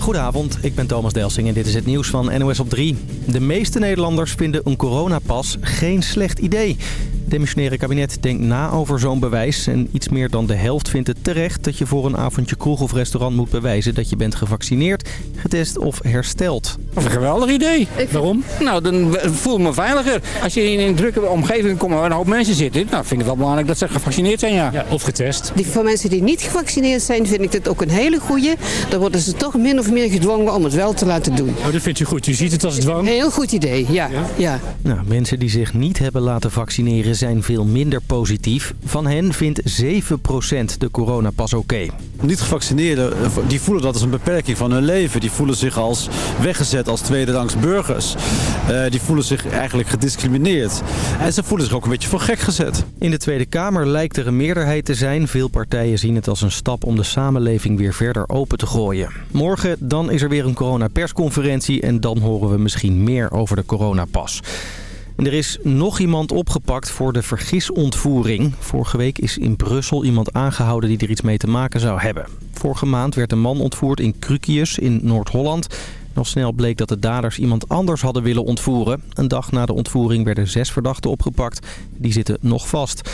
Goedenavond, ik ben Thomas Delsing en dit is het nieuws van NOS op 3. De meeste Nederlanders vinden een coronapas geen slecht idee. Het demissionaire kabinet denkt na over zo'n bewijs. En iets meer dan de helft vindt het terecht dat je voor een avondje kroeg of restaurant moet bewijzen dat je bent gevaccineerd, getest of hersteld. Of een geweldig idee. Waarom? Nou, dan voel ik me veiliger. Als je in een drukke omgeving komt waar een hoop mensen zitten, nou vind ik het wel belangrijk dat ze gevaccineerd zijn, ja. Ja, of getest. Die, voor mensen die niet gevaccineerd zijn, vind ik dit ook een hele goeie. Dan worden ze toch min of meer gedwongen om het wel te laten doen. Oh, dat vindt u goed. U ziet het als dwang. Heel goed idee, ja. ja. Nou, mensen die zich niet hebben laten vaccineren zijn veel minder positief. Van hen vindt 7% de coronapas oké. Niet gevaccineerden, eh, die voelen dat als een beperking van hun leven. Die voelen zich als weggezet als tweederangs burgers. Eh, die voelen zich eigenlijk gediscrimineerd. En ze voelen zich ook een beetje voor gek gezet. In de Tweede Kamer lijkt er een meerderheid te zijn. Veel partijen zien het als een stap om de samenleving weer verder open te gooien. Morgen dan is er weer een coronapersconferentie en dan horen we misschien meer over de coronapas. Er is nog iemand opgepakt voor de vergisontvoering. Vorige week is in Brussel iemand aangehouden die er iets mee te maken zou hebben. Vorige maand werd een man ontvoerd in Krukius in Noord-Holland. Nog snel bleek dat de daders iemand anders hadden willen ontvoeren. Een dag na de ontvoering werden zes verdachten opgepakt. Die zitten nog vast.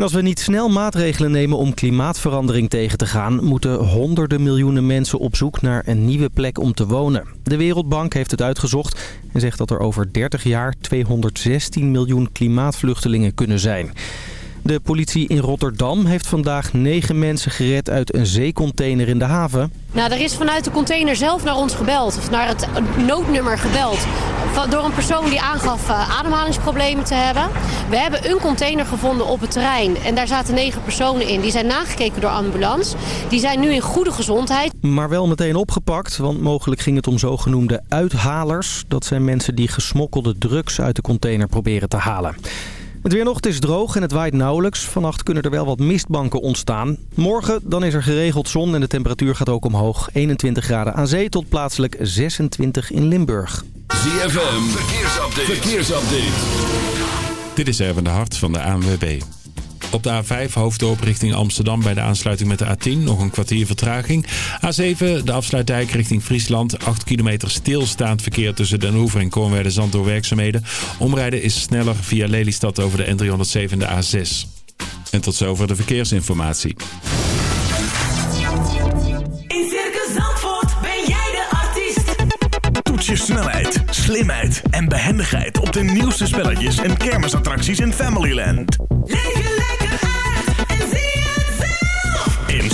Als we niet snel maatregelen nemen om klimaatverandering tegen te gaan... moeten honderden miljoenen mensen op zoek naar een nieuwe plek om te wonen. De Wereldbank heeft het uitgezocht en zegt dat er over 30 jaar 216 miljoen klimaatvluchtelingen kunnen zijn. De politie in Rotterdam heeft vandaag negen mensen gered uit een zeecontainer in de haven. Nou, er is vanuit de container zelf naar ons gebeld, of naar het noodnummer gebeld. Door een persoon die aangaf eh, ademhalingsproblemen te hebben. We hebben een container gevonden op het terrein en daar zaten negen personen in. Die zijn nagekeken door ambulance. Die zijn nu in goede gezondheid. Maar wel meteen opgepakt, want mogelijk ging het om zogenoemde uithalers. Dat zijn mensen die gesmokkelde drugs uit de container proberen te halen. Het weer nog, het is droog en het waait nauwelijks. Vannacht kunnen er wel wat mistbanken ontstaan. Morgen dan is er geregeld zon en de temperatuur gaat ook omhoog. 21 graden aan zee tot plaatselijk 26 in Limburg. ZFM, verkeersupdate. verkeersupdate. Dit is Erwin de Hart van de ANWB. Op de A5 hoofddorp richting Amsterdam bij de aansluiting met de A10 nog een kwartier vertraging. A7 de afsluitdijk richting Friesland. 8 kilometer stilstaand verkeer tussen Den Hoever en Kornwerde Zand door werkzaamheden. Omrijden is sneller via Lelystad over de N307 en de A6. En tot zover de verkeersinformatie. In Circus Zandvoort ben jij de artiest. Toets je snelheid, slimheid en behendigheid op de nieuwste spelletjes en kermisattracties in Familyland. Leef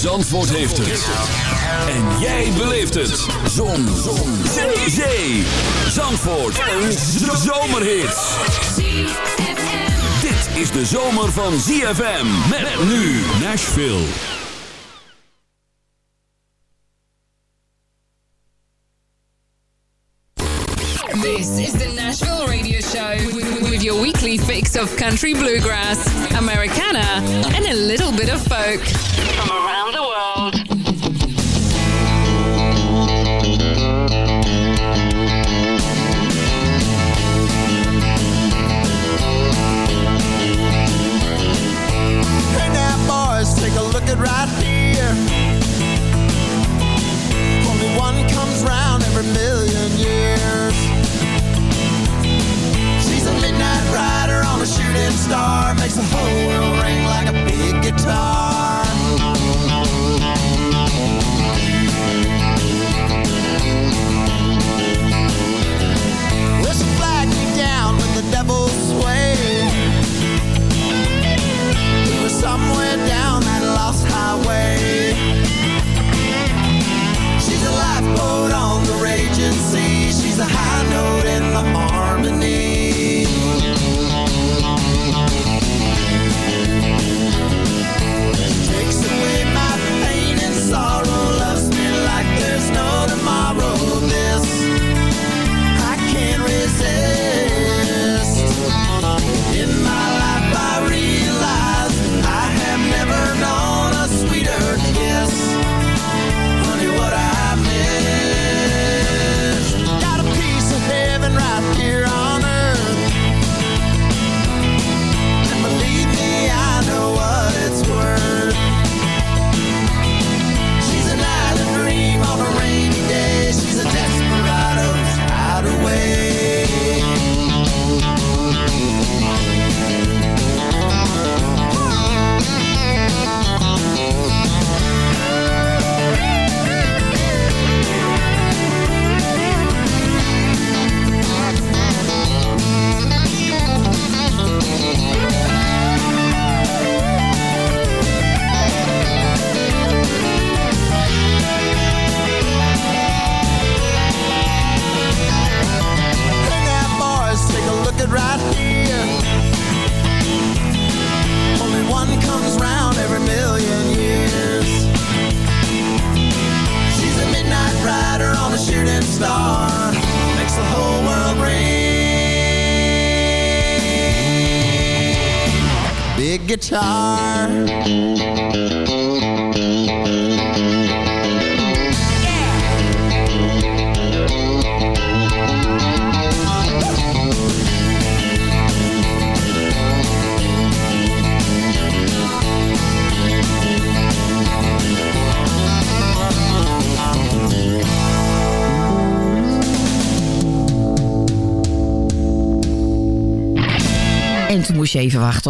Zandvoort heeft het. En jij beleeft het. Zon. Zon. Zee. Zee. Zandvoort. Een zomerhit. Dit is de zomer van ZFM. Met nu Nashville. This is the Nashville Radio Show with, your weekly fix of country bluegrass,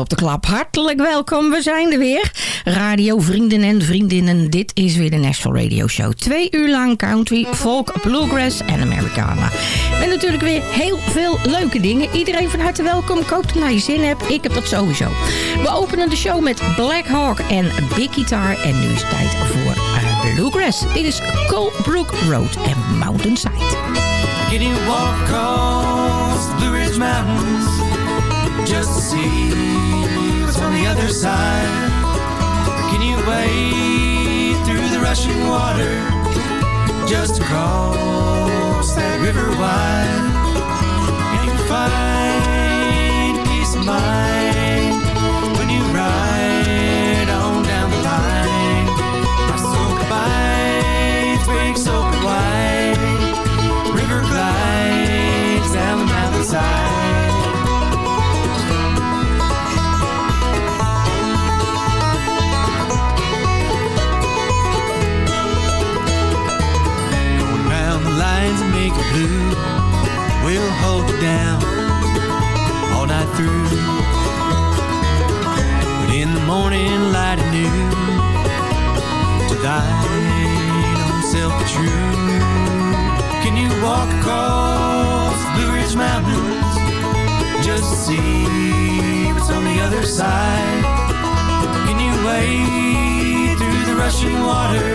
op de klap. Hartelijk welkom, we zijn er weer. Radio vrienden en vriendinnen, dit is weer de Nashville Radio Show. Twee uur lang country, folk, bluegrass en Americana. Met natuurlijk weer heel veel leuke dingen. Iedereen van harte welkom. Ik hoop dat je naar je zin hebt. Ik heb dat sowieso. We openen de show met Black Hawk en Big Guitar. En nu is het tijd voor eh, bluegrass. Dit is Colebrook Road en Mountainside. Can walk the Mountains just see what's on the other side? Or can you wade through the rushing water just to cross that river wide? You find peace of mind blue. We'll hold it down all night through. But in the morning light anew, to thine own self true. Can you walk across the Blue Ridge Mountains just to see what's on the other side? Can you wade through the rushing water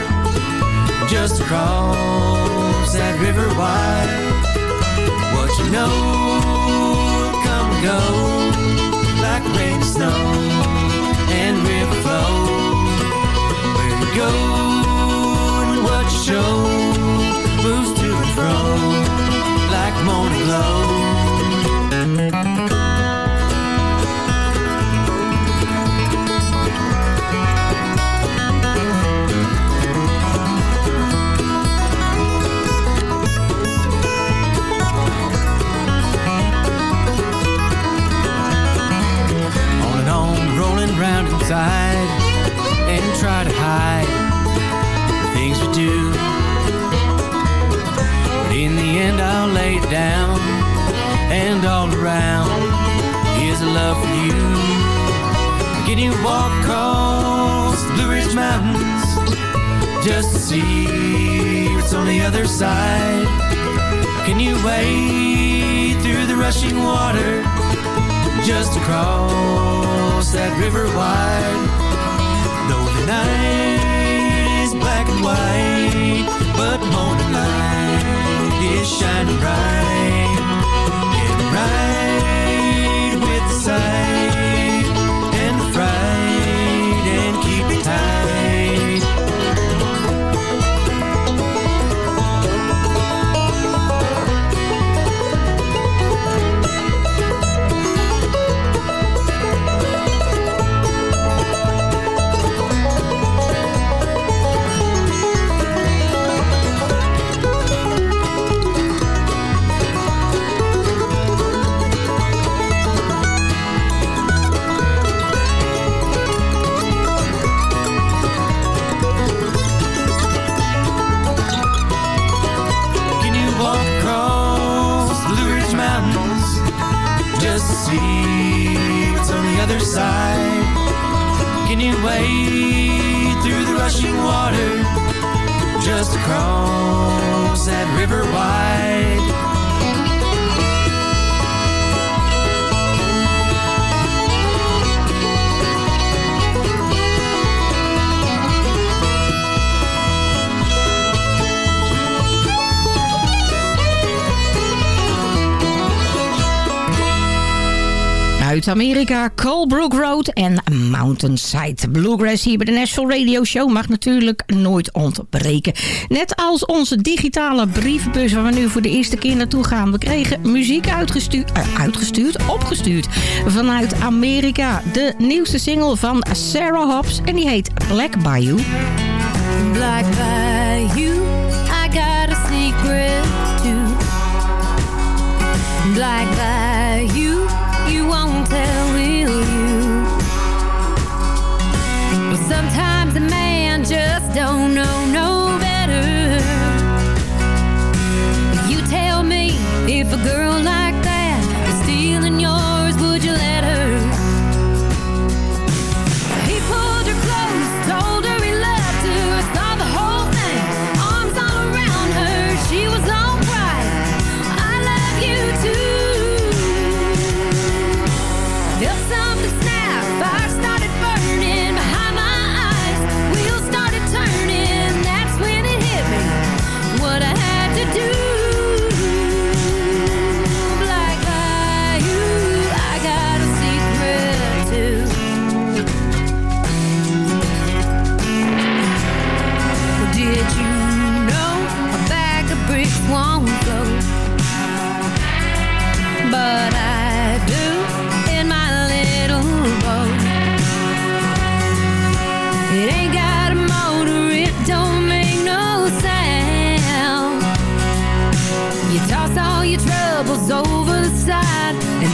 just to cross that river wide? What you know come and go like rain and snow and river flow. Where you go and what you show moves to and fro like morning glow. Walk across the Blue Ridge Mountains just to see what's on the other side? Can you wade through the rushing water just to cross that river wide? Though the night is black and white, but morning light is shining bright. Get right with the sight just to cross that river wide? Amerika. Colebrook Road en Mountainside Bluegrass hier bij de National Radio Show mag natuurlijk nooit ontbreken. Net als onze digitale brievenbus waar we nu voor de eerste keer naartoe gaan. We kregen muziek uitgestuurd, eh, uitgestuurd opgestuurd vanuit Amerika. De nieuwste single van Sarah Hobbs en die heet Black Bayou. Black Bayou, I got a secret. Black if a girl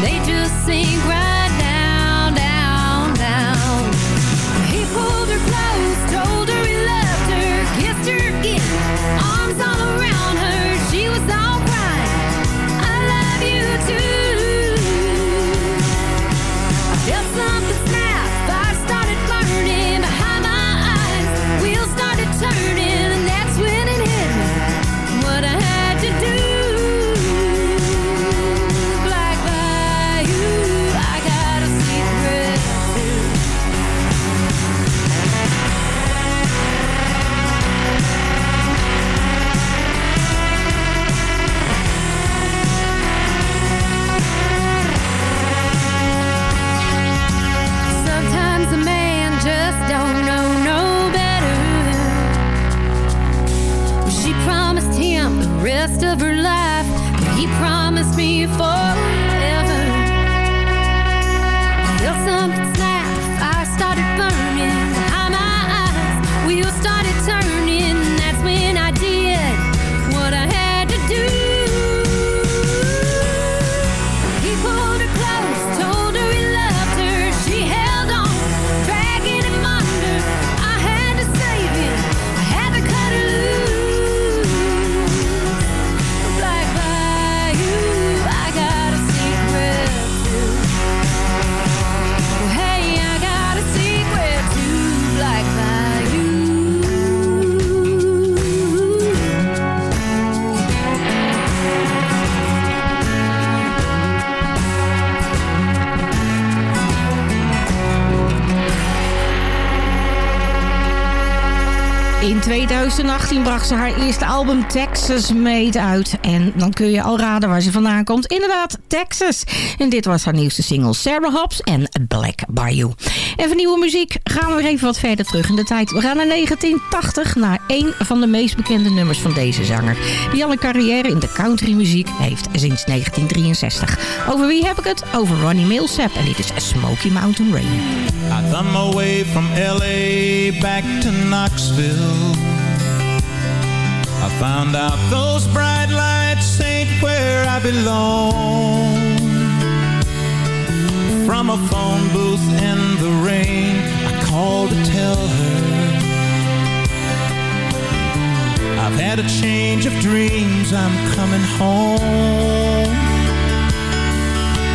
they just sing right 2018 bracht ze haar eerste album Texas Made uit. En dan kun je al raden waar ze vandaan komt. Inderdaad, Texas. En dit was haar nieuwste single Sarah Hobbs en Black Bayou. En voor nieuwe muziek gaan we weer even wat verder terug in de tijd. We gaan naar 1980, naar één van de meest bekende nummers van deze zanger. Die al een carrière in de countrymuziek heeft sinds 1963. Over wie heb ik het? Over Ronnie Milsap. En dit is Smoky Mountain Rain. I thumb my way from LA back to Knoxville. I found out those bright lights ain't where I belong. From a phone booth in the rain, I called to tell her. I've had a change of dreams, I'm coming home.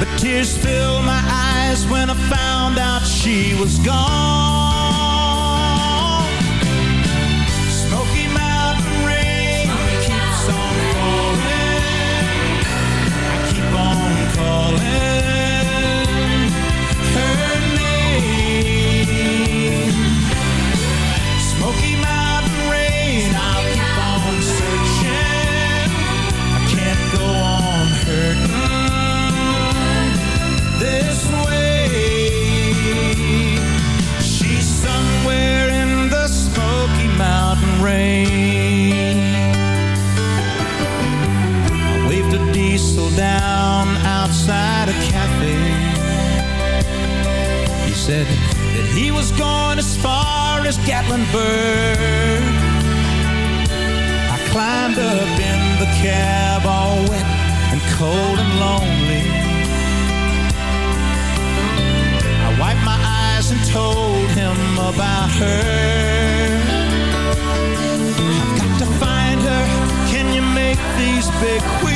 But tears filled my eyes when I found out she was gone. Inside a cafe He said that he was going as far as Gatlinburg. I climbed up in the cab all wet and cold and lonely. I wiped my eyes and told him about her. I've got to find her, can you make these big wheels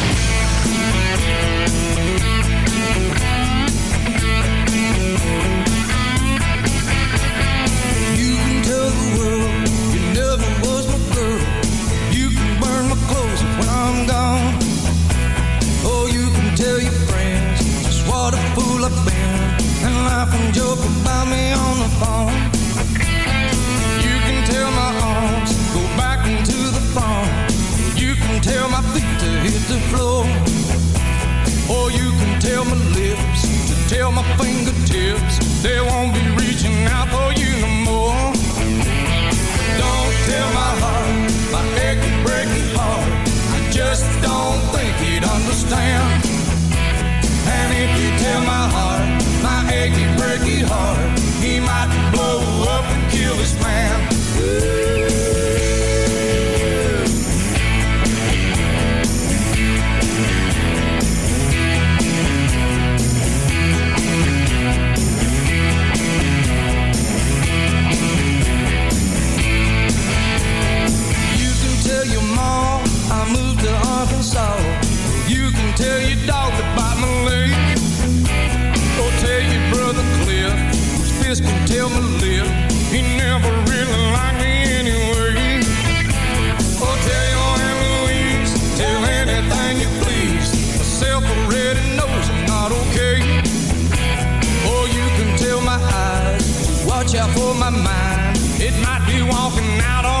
my fingertips, they won't be reaching out be walking out on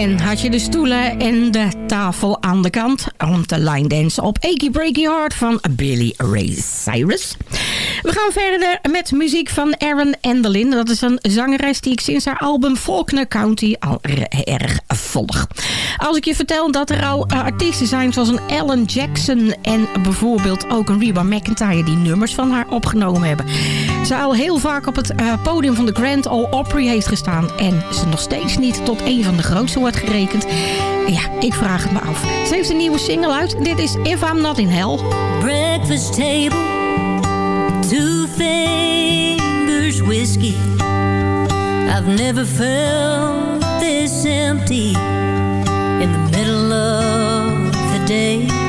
En had je de stoelen en de tafel aan de kant om te line dansen op Achy Breaky Heart van Billy Ray Cyrus. We gaan verder met muziek van Erin Enderlin. Dat is een zangeres die ik sinds haar album Faulkner County al er- erg volg. Als ik je vertel dat er al eh, artiesten zijn zoals een Alan Jackson... en bijvoorbeeld ook een Reba McIntyre die nummers van haar opgenomen hebben. Ze al heel vaak op het eh, podium van de Grand Ole Opry heeft gestaan... en ze nog steeds niet tot een van de grootste wordt gerekend. Ja, ik vraag het me af. Ze heeft een nieuwe single uit. Dit is If I'm Not in Hell. breakfast table, two fingers whiskey. I've never felt this empty in the middle of the day.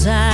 usar.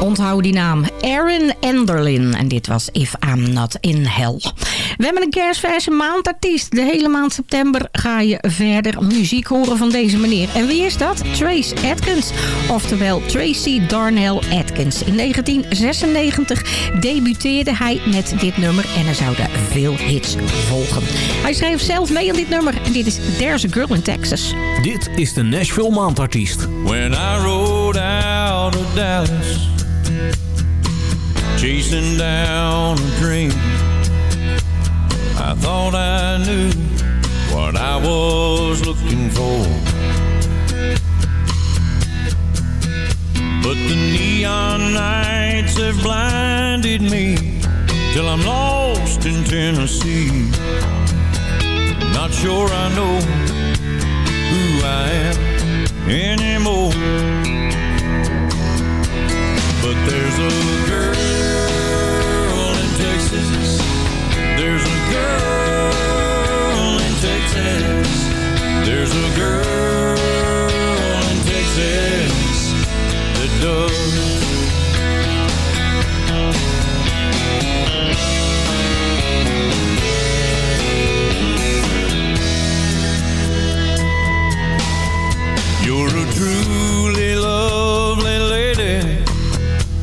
Onthouden die naam. Aaron Enderlin. En dit was If I'm Not In Hell. We hebben een kerstverse maandartiest. De hele maand september ga je verder muziek horen van deze meneer. En wie is dat? Trace Atkins. Oftewel Tracy Darnell Atkins. In 1996 debuteerde hij met dit nummer. En er zouden veel hits volgen. Hij schreef zelf mee aan dit nummer. En dit is There's a Girl in Texas. Dit is de Nashville Maandartiest. When I rode out of Dallas, chasing down a dream, I thought I knew what I was looking for. But the neon lights have blinded me till I'm lost in Tennessee. Not sure I know who I am anymore. But there's a girl Texas. There's a girl in Texas. There's a girl in Texas that does. You're a truly lovely lady,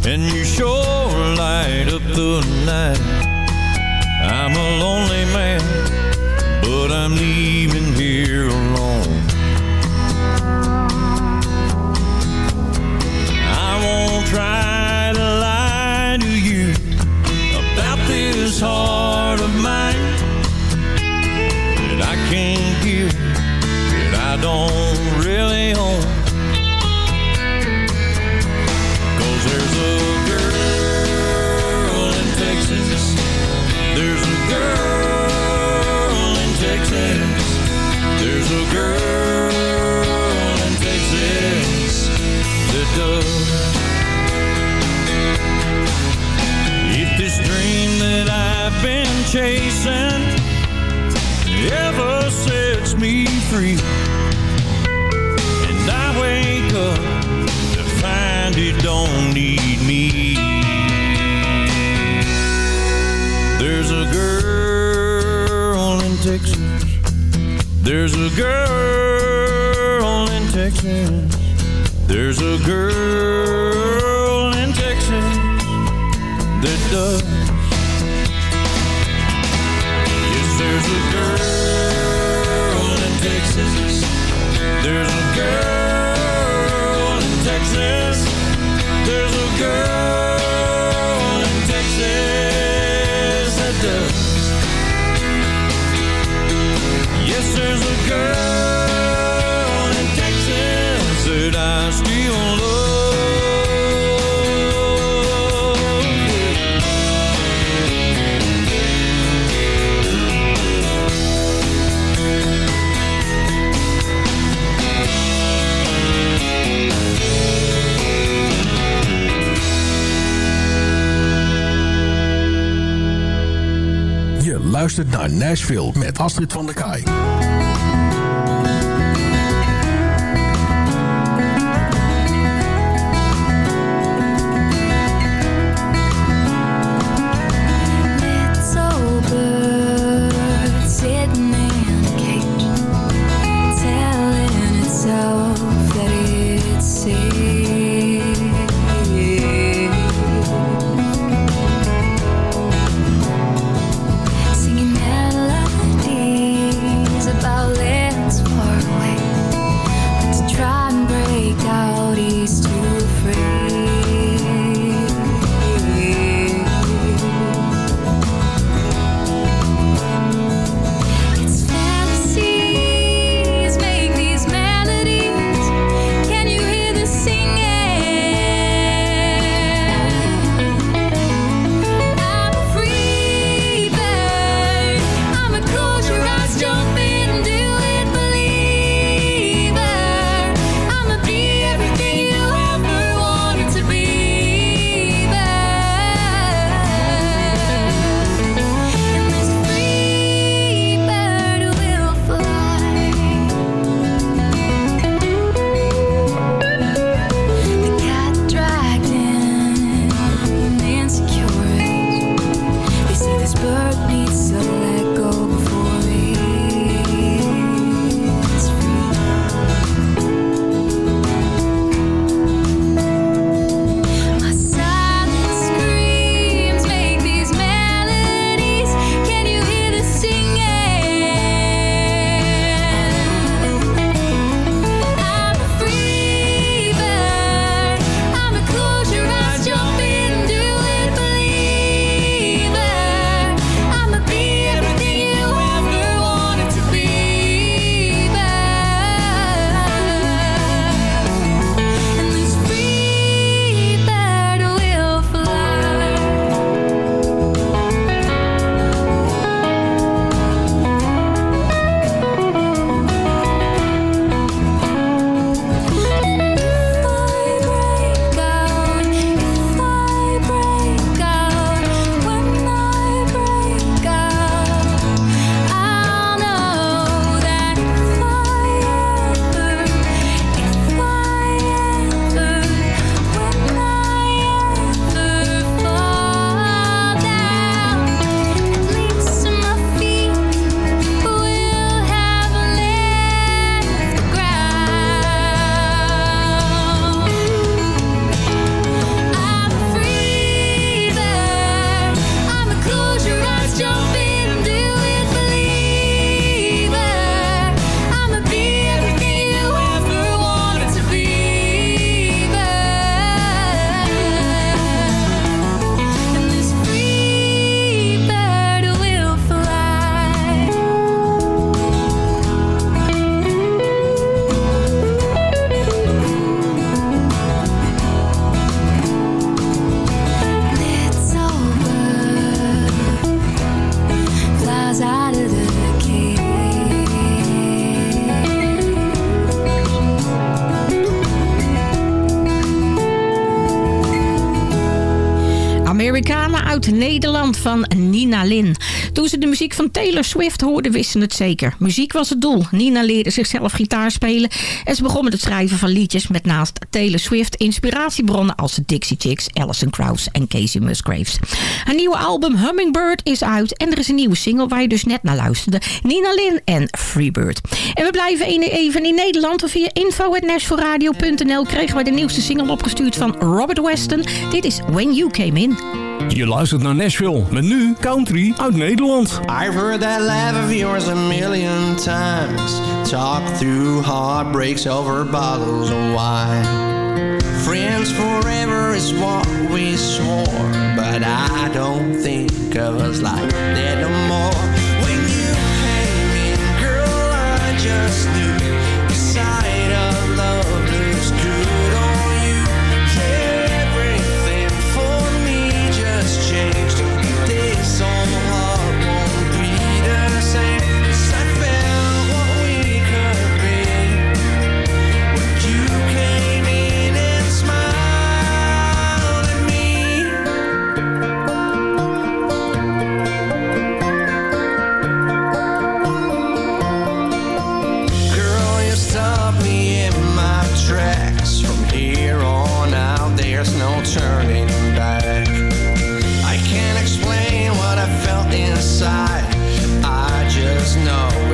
and you sure light up the night lonely man. Met Astrid van der Kaai. Van Nina Lin. Toen ze de muziek van Taylor Swift hoorden, wisten het zeker. Muziek was het doel. Nina leerde zichzelf gitaar spelen en ze begon met het schrijven van liedjes met naast Taylor Swift inspiratiebronnen als de Dixie Chicks, Alison Krauss en Casey Musgraves. Haar nieuwe album Hummingbird is uit en er is een nieuwe single waar je dus net naar luisterde. Nina Lin en Freebird. En we blijven even in Nederland. Via info.nashvilleradio.nl kregen wij de nieuwste single opgestuurd van Robert Weston. Dit is When You Came In. Je luistert naar Nashville met nu country uit Nederland. I've heard that laugh of yours a million times. Talk through heartbreaks over bottles of wine. Friends forever is what we swore, but I don't think of us like that no more. There's no turning back. I can't explain what I felt inside. I just know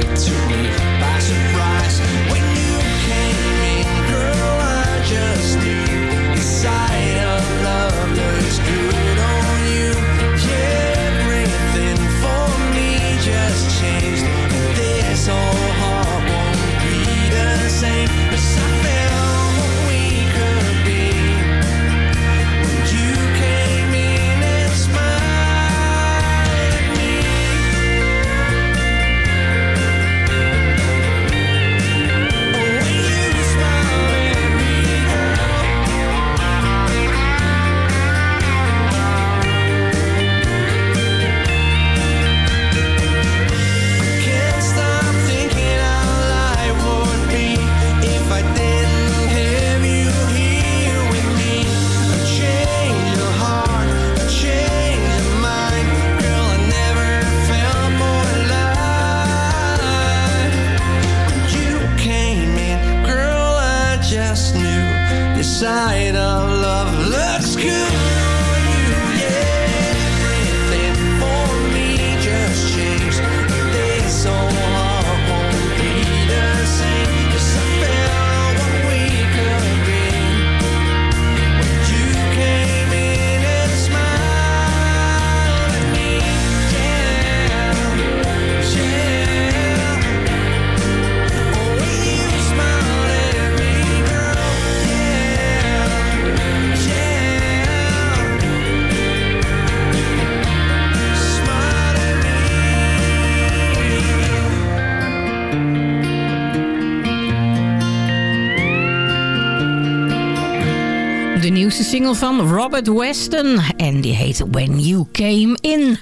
van Robert Weston. En die heet When You Came In.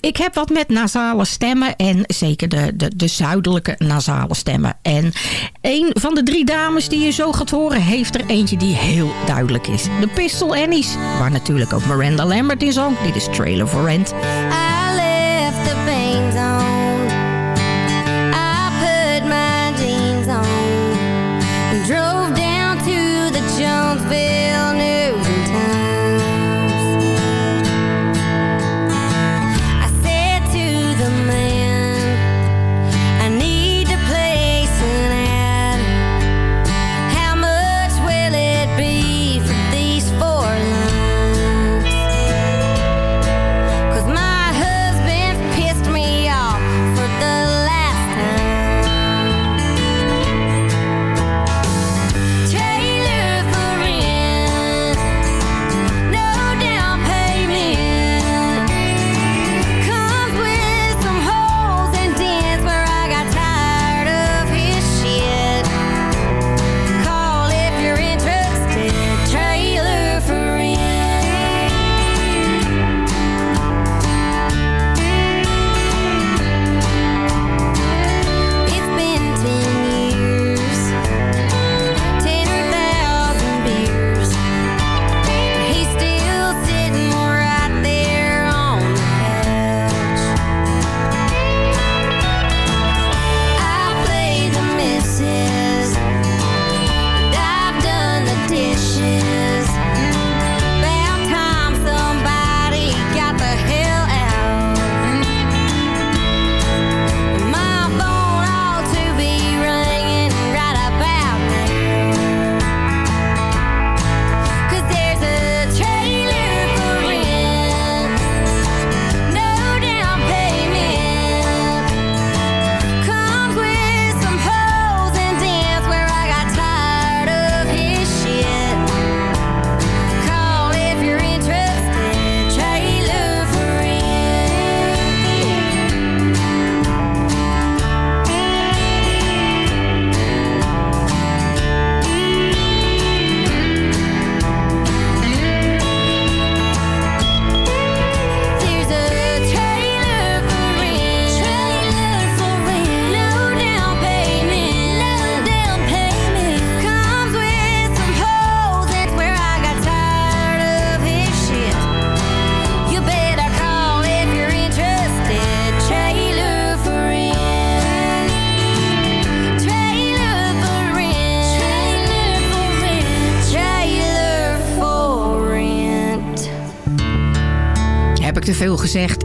Ik heb wat met nasale stemmen. En zeker de, de, de zuidelijke nasale stemmen. En een van de drie dames die je zo gaat horen... heeft er eentje die heel duidelijk is. De Pistol Annies. Waar natuurlijk ook Miranda Lambert in zong. Dit is Trailer for Rent.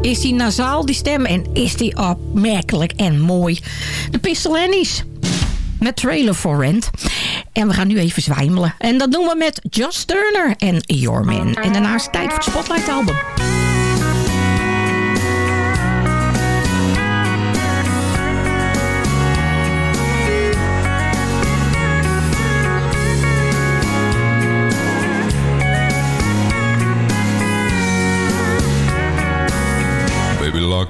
Is die nasaal, die stem, en is die opmerkelijk en mooi. De Pistol Annies. Met Trailer for Rent. En we gaan nu even zwijmelen. En dat doen we met Just Turner en Your Man. En daarna is het tijd voor het Spotlight album.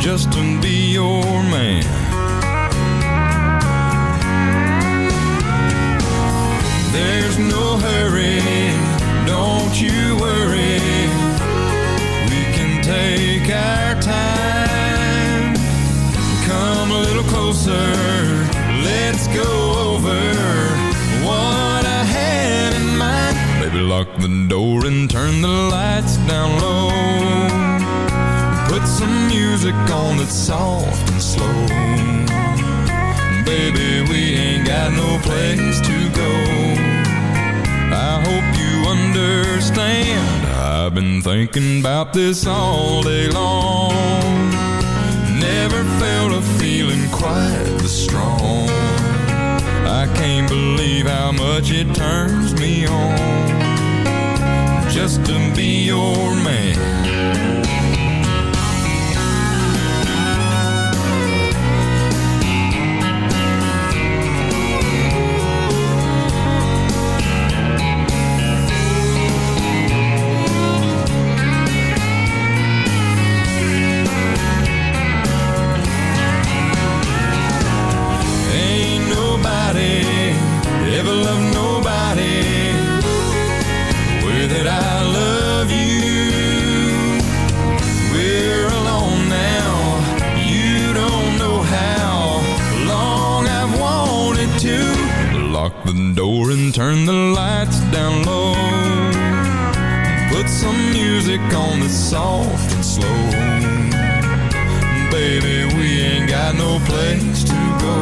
just to be your man. There's no hurry, thinking about this all day long. Never felt a feeling quite this strong. I can't believe how much it turns me on just to be your man. Soft and slow. Baby, we ain't got no place to go.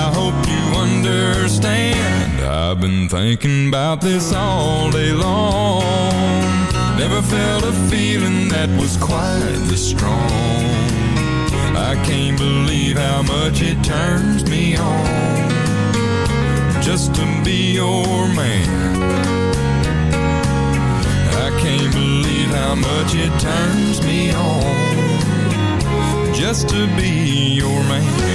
I hope you understand. I've been thinking about this all day long. Never felt a feeling that was quite this strong. I can't believe how much it turns me on just to be your man. How much it turns me on just to be your man.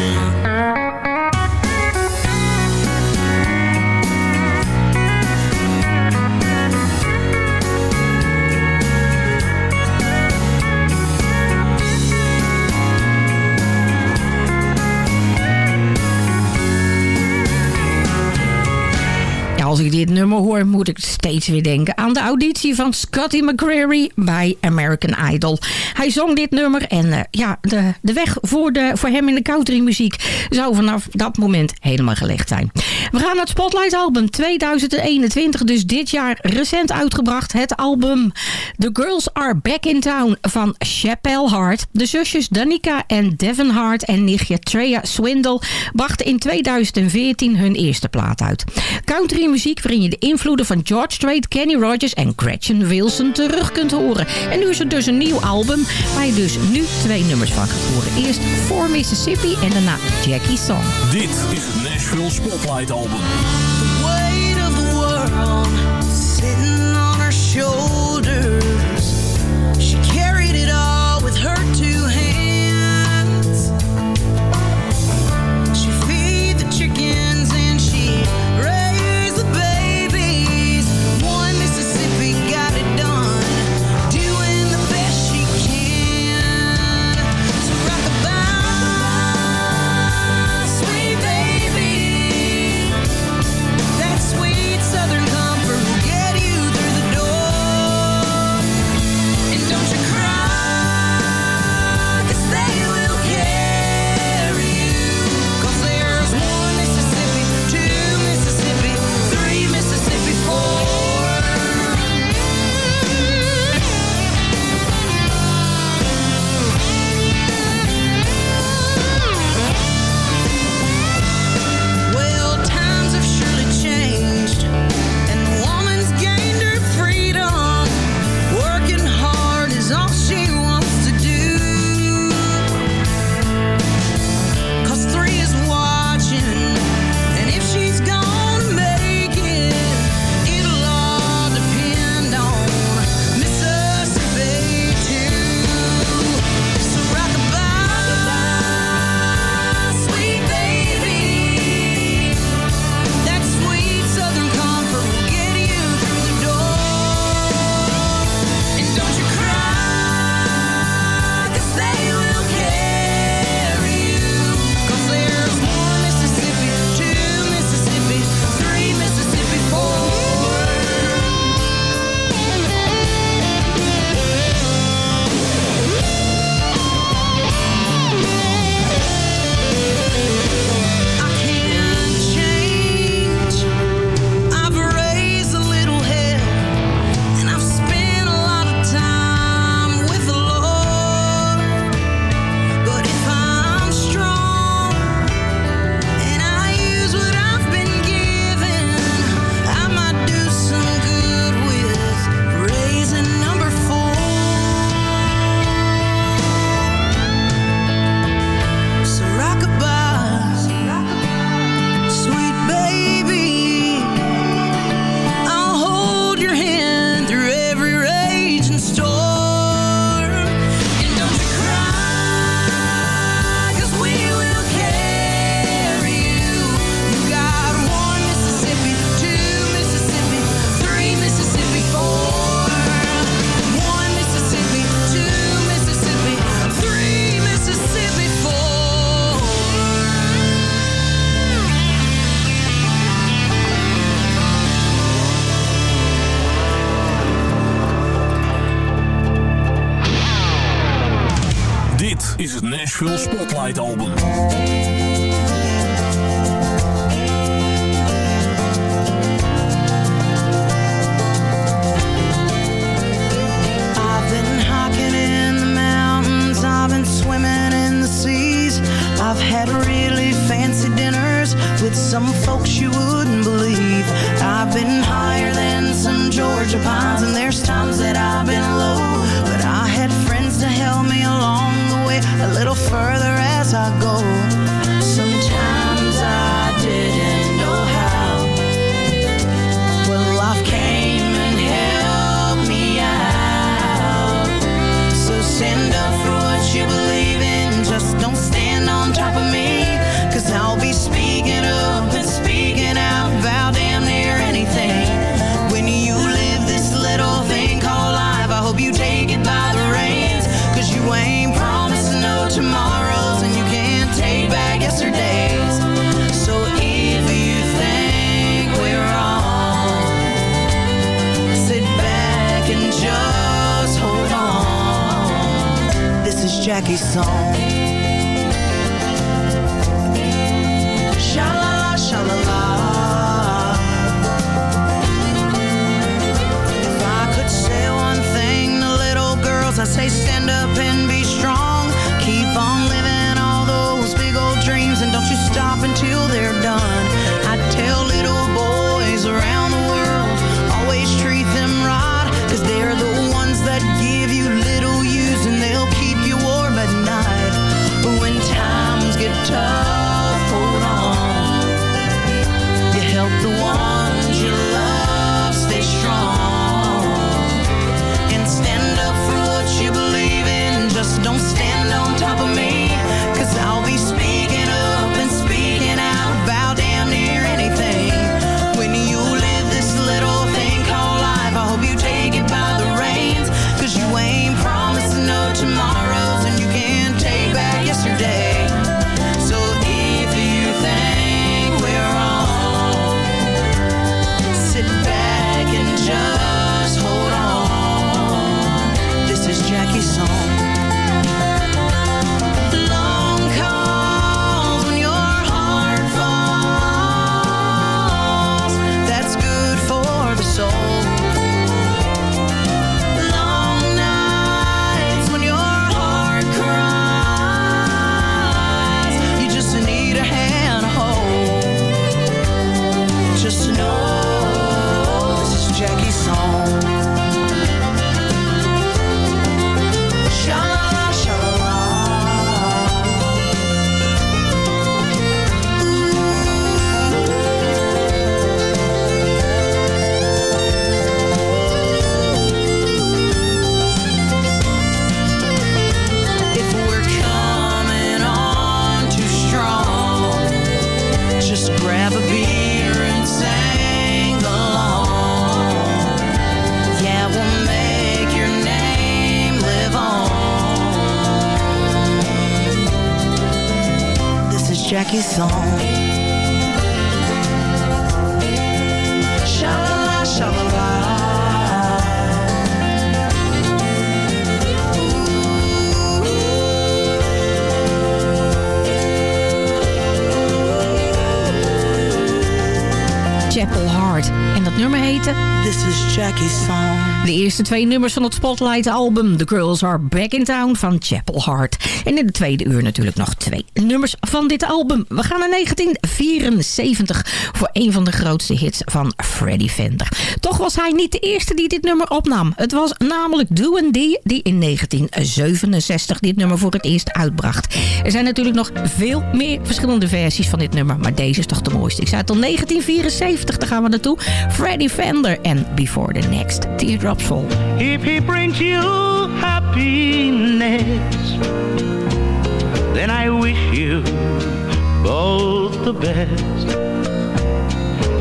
Als ik dit nummer hoor, moet ik steeds weer denken aan de auditie van Scotty McCreery bij American Idol. Hij zong dit nummer en eh, ja, de, de weg voor, de, voor hem in de countrymuziek zou vanaf dat moment helemaal gelegd zijn. We gaan naar het Spotlight album 2021, dus dit jaar recent uitgebracht. Het album The Girls Are Back in Town van Chappelle Hart. De zusjes Danica en Devon Hart en nichtje Treya Swindle brachten in 2014 hun eerste plaat uit. Country muziek waarin je de invloeden van George Strait, Kenny Rogers en Gretchen Wilson terug kunt horen. En nu is er dus een nieuw album waar je dus nu twee nummers van gaat horen. Eerst For Mississippi en daarna Jackie Song. Dit is het Nashville Spotlight Album. He's on. Jackie song de eerste twee nummers van het Spotlight-album. The Girls Are Back in Town van Chapel Hart En in de tweede uur natuurlijk nog twee nummers van dit album. We gaan naar 1974 voor een van de grootste hits van Freddy Fender. Toch was hij niet de eerste die dit nummer opnam. Het was namelijk Do and D die in 1967 dit nummer voor het eerst uitbracht. Er zijn natuurlijk nog veel meer verschillende versies van dit nummer. Maar deze is toch de mooiste. Ik zei het al, 1974, daar gaan we naartoe. Freddy Fender en Before the Next Teardrop thoughtful. If he brings you happiness, then I wish you both the best.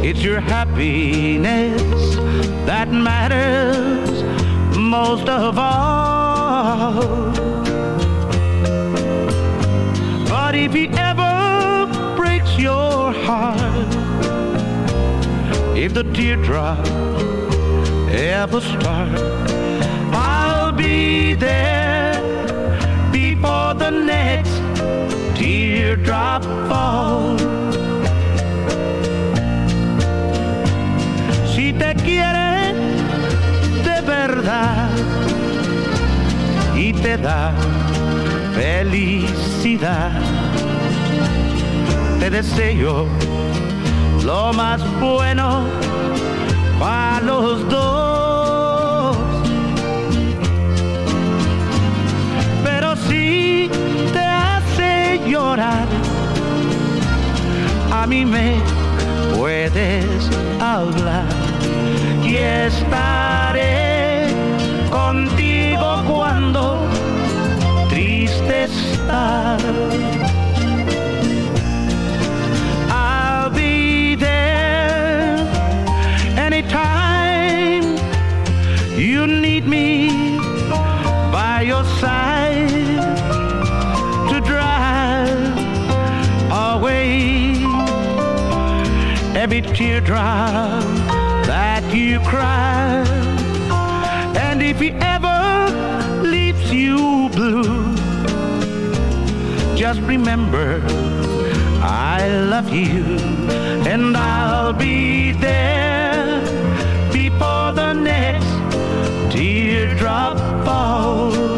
It's your happiness that matters most of all. But if he ever breaks your heart, if the teardrop never start. I'll be there before the next teardrop falls. Si te quiere de verdad y te da felicidad, te deseo lo más bueno para los dos. A mí me puedes hablar y estaré contigo cuando triste estar. Just remember I love you and I'll be there before the next teardrop falls.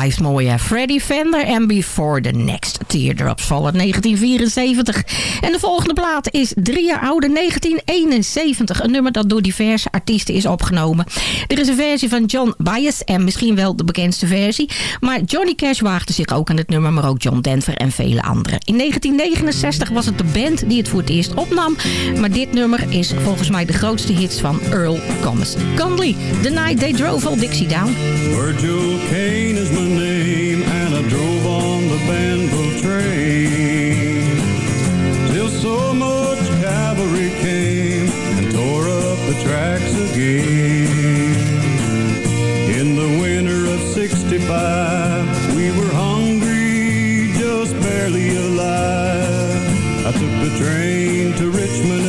Blijft mooi, hè? Freddy Fender en Before the Next Teardrops vallen 1974. En de volgende plaat is drie jaar ouder, 1971. Een nummer dat door diverse artiesten is opgenomen. Er is een versie van John Bias en misschien wel de bekendste versie. Maar Johnny Cash waagde zich ook aan het nummer, maar ook John Denver en vele anderen. In 1969 was het de band die het voor het eerst opnam. Maar dit nummer is volgens mij de grootste hits van Earl Thomas Conley. The Night They Drove All Dixie Down. Virgil Kane is Till so much cavalry came and tore up the tracks again. In the winter of 65, we were hungry, just barely alive. I took the train to Richmond,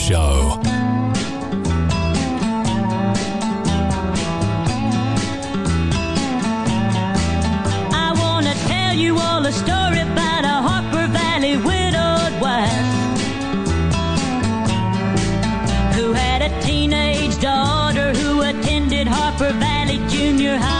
Show. I want to tell you all a story about a Harper Valley widowed wife who had a teenage daughter who attended Harper Valley Junior High.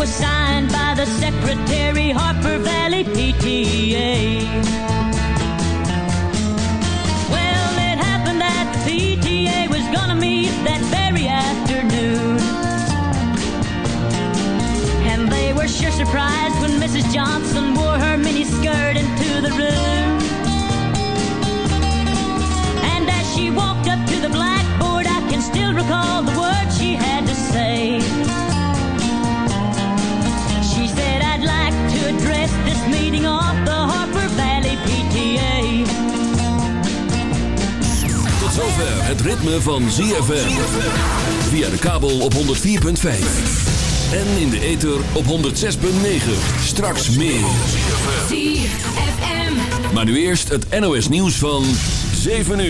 Was signed by the secretary, Harper Valley PTA. Well, it happened that the PTA was gonna meet that very afternoon. And they were sure surprised when Mrs. Johnson wore her mini skirt into the room. And as she walked up to the blackboard, I can still recall the words she had to say. Address this meeting of the Harper Valley PTA. Tot zover het ritme van ZFM. Via de kabel op 104.5. En in de ether op 106.9. Straks meer. ZFM. Maar nu eerst het NOS nieuws van 7 uur.